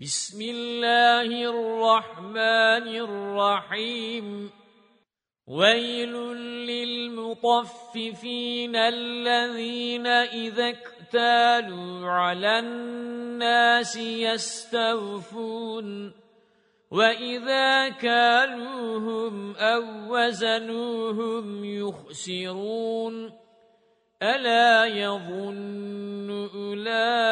بسم الله الرحمن الرحيم. ويل للمطففين الذين إذا اكتالوا على الناس يستوفون. وَإِذَا كَالُوهُمْ أَو وَزَنُوهُمْ يُخْسِرُونَ. أَلَا يَظُنُّ أُولَئِكَ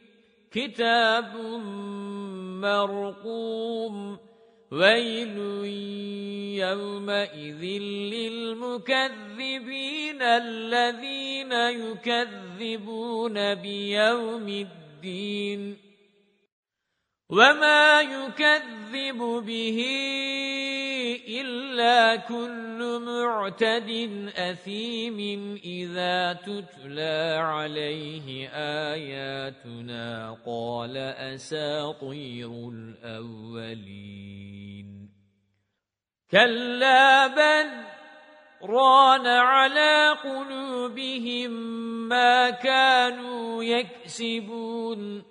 كِتَابٌ مَّرْقُومٌ وَيْلٌ يَوْمَئِذٍ لِّلْمُكَذِّبِينَ الَّذِينَ يُكَذِّبُونَ بِيَوْمِ الدِّينِ. وَمَا يُكَذِّبُ بِهِ إِلَّا كُلُّ مُعْتَدٍ أَثِيمٍ إِذَا تُتْلَى عَلَيْهِ آيَاتُنَا قَالَ أَسَاطِيرُ الْأَوَّلِينَ كَلَّا بَلْ رَانَ عَلَى قُلُوبِهِم مَّا كَانُوا يَكْسِبُونَ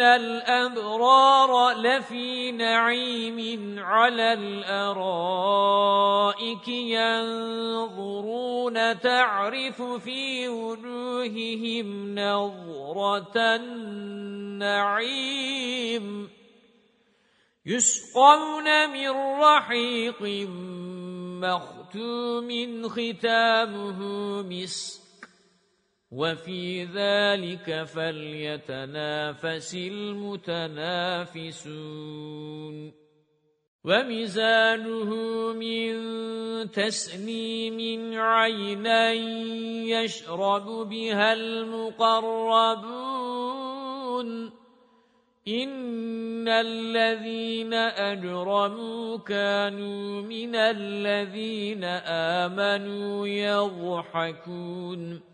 الْأَبْرَارَ لَفِي نَعِيمٍ عَلَى الْأَرَائِكِ يَنظُرُونَ تَعْرِفُ فِي وُجُوهِهِمْ نَضْرَةَ النَّعِيمِ يُسْقَوْنَ مِنْ رَحِيقٍ مَخْتُومٍ خِتَامُهُ مِسْكٌ وَفِي ذَلِكَ فَلْيَتَنَافَسِ الْمُتَنَافِسُونَ. وَمِزَانُهُ مِنْ تَسْنِيمٍ عَيْنًا يَشْرَبُ بِهَا الْمُقَرَّبُونَ. إِنَّ الَّذِينَ أَجْرَمُوا كَانُوا مِنَ الَّذِينَ آمَنُوا يَضْحَكُونَ.